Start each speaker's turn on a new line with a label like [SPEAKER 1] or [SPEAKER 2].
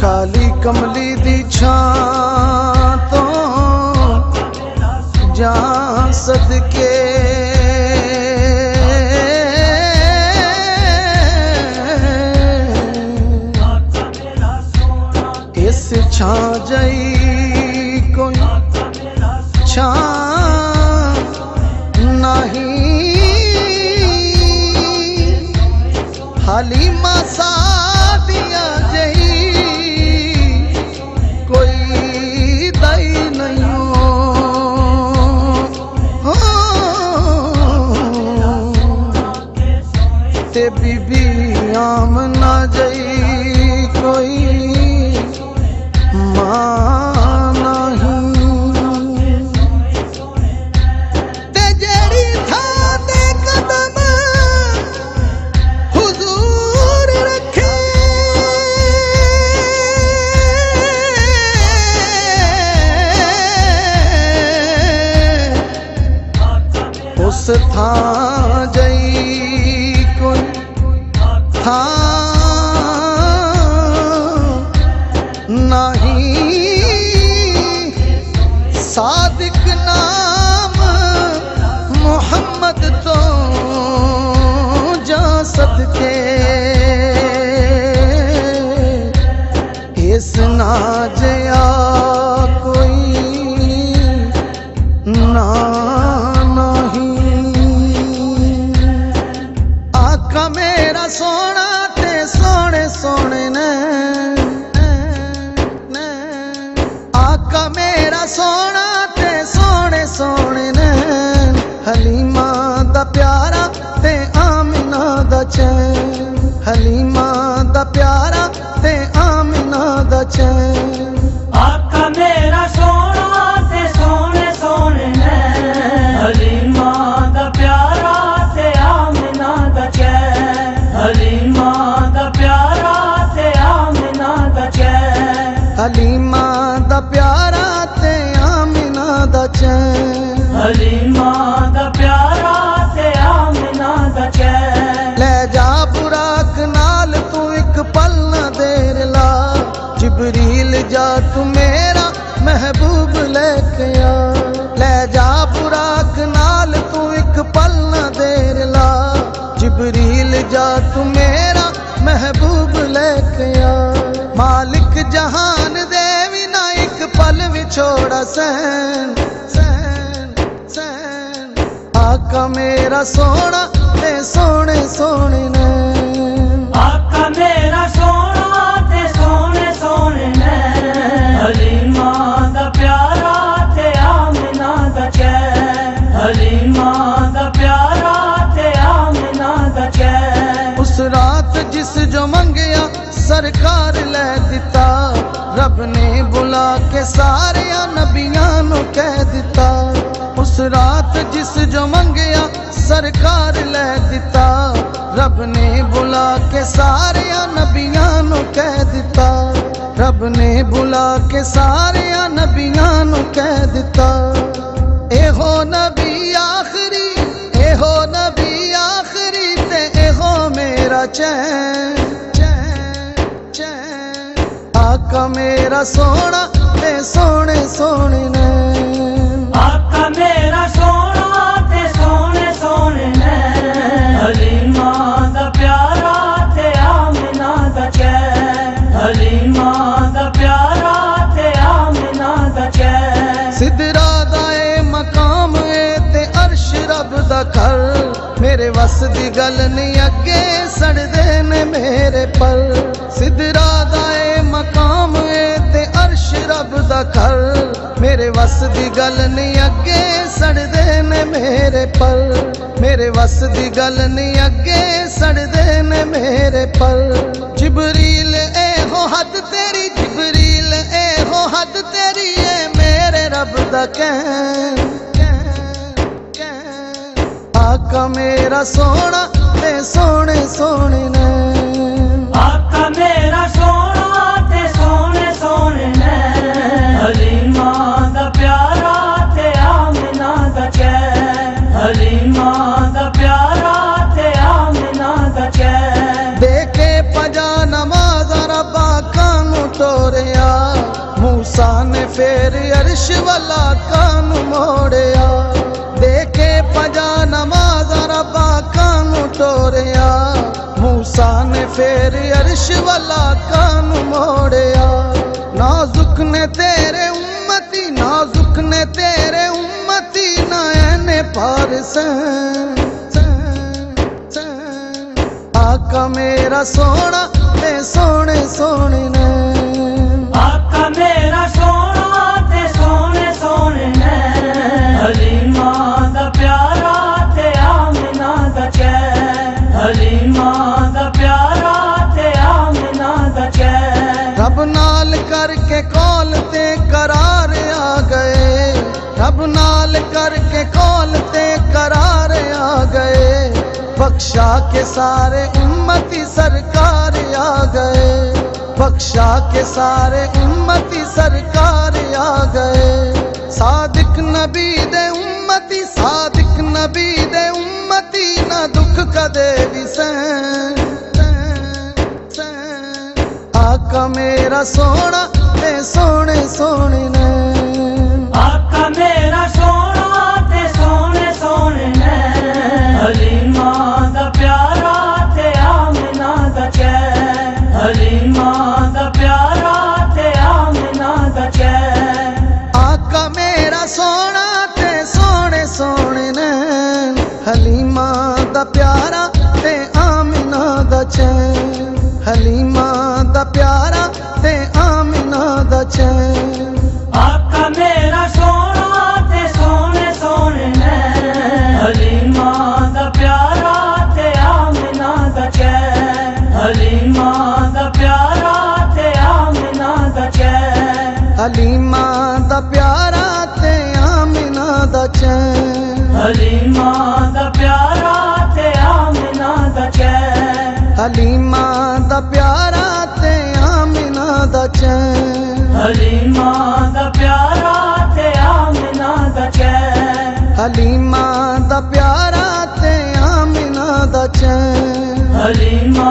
[SPEAKER 1] ਕਾਲੀ ਕਮਲੀ ਦੀ ਛਾਂ ਤੋਂ ਜਾਂ ਸਦਕੇ ਇਸ ਛਾਂ ਜਈ ਕੋਈ ਛਾਂ ਨਹੀਂ ਹਲੀਮਾ ਸਾਡੀਆਂ ਜਈ ਕੋਈ ਤੇ ਬੀਬੀ ਆਮਨਾ ਜਈ ਕੋਈ ਮਾਂ हाँ ਚੈਨ ਹਲੀਮਾ ਦਾ ਪਿਆਰਾ ਤੇ ਆਮਿਨਾ ਦਾ ਚੈਨ।
[SPEAKER 2] ਆਕਾ ਮੇਰਾ ਸੋਹਣਾ ਤੇ ਸੋਹਣੇ ਸੋਹਣੇ ਨੇ। ਹਲੀਮਾ ਦਾ ਪਿਆਰਾ ਤੇ ਆਮਨਾ ਦਾ ਚੈ ਹਲੀਮਾ ਦਾ ਪਿਆਰਾ ਤੇ ਆਮਨਾ ਦਾ ਚੈ
[SPEAKER 1] ਹਲੀਮਾ ਦਾ ਪਿਆਰਾ ਤੇ ਆਮਿਨਾ ਦਾ ਚੈਨ।
[SPEAKER 2] ਹਲੀਮਾ ਦਾ
[SPEAKER 1] ਲੈ ਜਾ ਬੁਰਾਕ ਨਾਲ ਤੂੰ ਇੱਕ ਪਲ ਨਾ ਦੇਰ ਲਾ। ਜਿਬਰੀਲ, ਜਾ ਤੂੰ ਮੇਰਾ ਮਹਿਬੂਬ ਲੈ ਕੇ ਆ। ਮਾਲਿਕ ਜਹਾਨ ਦੇ ਵੀ ਨਾ ਇੱਕ ਪਲ ਵਿਛੋੜਾ ਸੈਨ ਸੈਨ ਸੈਨ ਆਕਾ ਮੇਰਾ ਸੋਹਣਾ ਤੇ ਸੋਹਣੇ ਸੋਹਣੇ ਨੇ
[SPEAKER 2] ਆਕਾ ਮੇਰਾ ਨੇ
[SPEAKER 1] ਬੁਲਾ ਕੇ ਸਾਰਿਆਂ ਨਬੀਆਂ ਨੂੰ ਕਹਿ ਦਿੱਤਾ ਉਸ ਰਾਤ ਜਿਸ ਜੋ ਮੰਗਿਆ ਸਰਕਾਰ ਲੈ ਦਿੱਤਾ ਰੱਬ ਨੇ ਬੁਲਾ ਕੇ ਸਾਰਿਆਂ ਨਬੀਆਂ ਨੂੰ ਕਹਿ ਦਿੱਤਾ ਰੱਬ ਨੇ ਬੁਲਾ ਕੇ ਸਾਰਿਆਂ ਨਬੀਆਂ ਨੂੰ ਕਹਿ ਦਿੱਤਾ ਇਹੋ ਨਬੀ ਆਖਰੀ ਇਹੋ ਨਬੀ ਆਖਰੀ ਤੇ ਇਹੋ ਮੇਰਾ ਚੈਨ ਚੈਨ ਚੈਨ ਆਕਾ ਮੇਰਾ ਸੋਹਣਾ ਤੇ ਸੋਹਣੇ ਸੋਹਣੇ ਨੇ।
[SPEAKER 2] ਆਕਾ ਮੇਰਾ ਸੋਹਣਾ ਤੇ ਸੋਹਣੇ ਸੋਹਣੇ ਨੇ। ਹਲੀਮਾ ਦਾ ਪਿਆਰਾ ਤੇ ਆਮਨਾ ਦਾ ਚੈ ਹਲੀਮਾ ਦਾ ਪਿਆਰਾ ਤੇ ਆਮਨਾ ਦਾ ਚੈ
[SPEAKER 1] ਸਿਦਰਾ ਦਾ ਏ ਮਕਾਮ ਏ ਤੇ ਅਰਸ਼ ਰੱਬ ਦਾ ਘਰ ਮੇਰੇ ਵੱਸ ਦੀ ਗੱਲ ਨਹੀਂ ਅੱਗੇ ਸੜਦੇ ਨੇ ਮੇਰੇ ਪਰ ਗੱਲ ਨਹੀਂ ਅੱਗੇ ਸੜਦੇ ਨੇ ਮੇਰੇ ਪਰ ਮੇਰੇ ਵੱਸ ਦੀ ਗੱਲ ਨਹੀਂ ਅੱਗੇ ਸੜਦੇ ਨੇ ਮੇਰੇ ਪਰ ਜਿਬਰੀਲ ਇਹੋ ਹੱਦ ਤੇਰੀ ਜਿਬਰੀਲ ਇਹੋ ਹੱਦ ਤੇਰੀ ਏ ਮੇਰੇ ਰੱਬ ਦਾ ਕਹਿਣ। ਕਹਿਣ, ਆਕਾ ਮੇਰਾ ਸੋਹਣਾ ਤੇ ਸੋਹਣੇ ਸੋਹਣੇ ਵਾਲਾ ਕਾਨ ਮੋੜਿਆ? ਦੇਖੇ ਕੇ ਨਮਾਜ਼ ਰੱਬਾ ਕਾਨੂੰ ਟੋਰਿਆ ਮੂਸਾ ਨੇ ਫੇਰ ਅਰਸ਼ ਵਾਲਾ ਕਾਨ ਮੋੜਿਆ? ਨਾਜ਼ੁਕ ਨੇ ਤੇਰੇ ਉਮਤੀ, ਨਾਜ਼ੁਕ ਨੇ ਤੇਰੇ ਉਮਤੀ, ਨਾ ਐਨੇ ਪਾਰਸਨ ਆਕਾ ਮੇਰਾ ਸੋਹਣਾ ਤੇ ਸੋਹਣੇ ਸੋਹਣੇ ਨੇ। बख्शा के सारे उम्मती सरकार आ गए बख्शा के सारे उम्मती सरकार आ गए सादिक नबी दे उम्मती सादिक नबी दे उम्मती ना दुख कदे भी सहन ਆਕਾ ਮੇਰਾ ਸੋਹਣਾ ਤੇ ਸੋਹਣੇ ਸੋਹਣੇ ਨੇ
[SPEAKER 2] ਆਕਾ ਮੇਰਾ ਹਲੀਮਾ ਦਾ ਪਿਆਰਾ ਤੇ ਆਮਿਨਾ ਦਾ ਚੈਨ
[SPEAKER 1] ਆਕਾ ਮੇਰਾ ਸੋਹਣਾ ਤੇ ਸੋਹਣੇ ਸੋਹਣੇ ਨੇ ਹਲੀਮਾ ਦਾ ਪਿਆਰਾ ਤੇ ਆਮਨਾ ਦਾ ਚੈਨ ਹਲੀਮਾ ਦਾ ਪਿਆਰਾ ਤੇ ਆਮਨਾ ਦਾ ਚੈਨ
[SPEAKER 2] ਹਲੀਮਾ ਦਾ ਪਿਆਰਾ ਤੇ ਆਮਿਨਾ ਦਾ ਚੈਨ ਹਲੀਮਾ ਦਾ ਪਿਆਰਾ
[SPEAKER 1] हलीमा द प्यारा
[SPEAKER 2] आमिना आमीन चैन। हलीमा द प्यारा त
[SPEAKER 1] चैन। हलीमा द प्यारा त आमीन दली
[SPEAKER 2] मा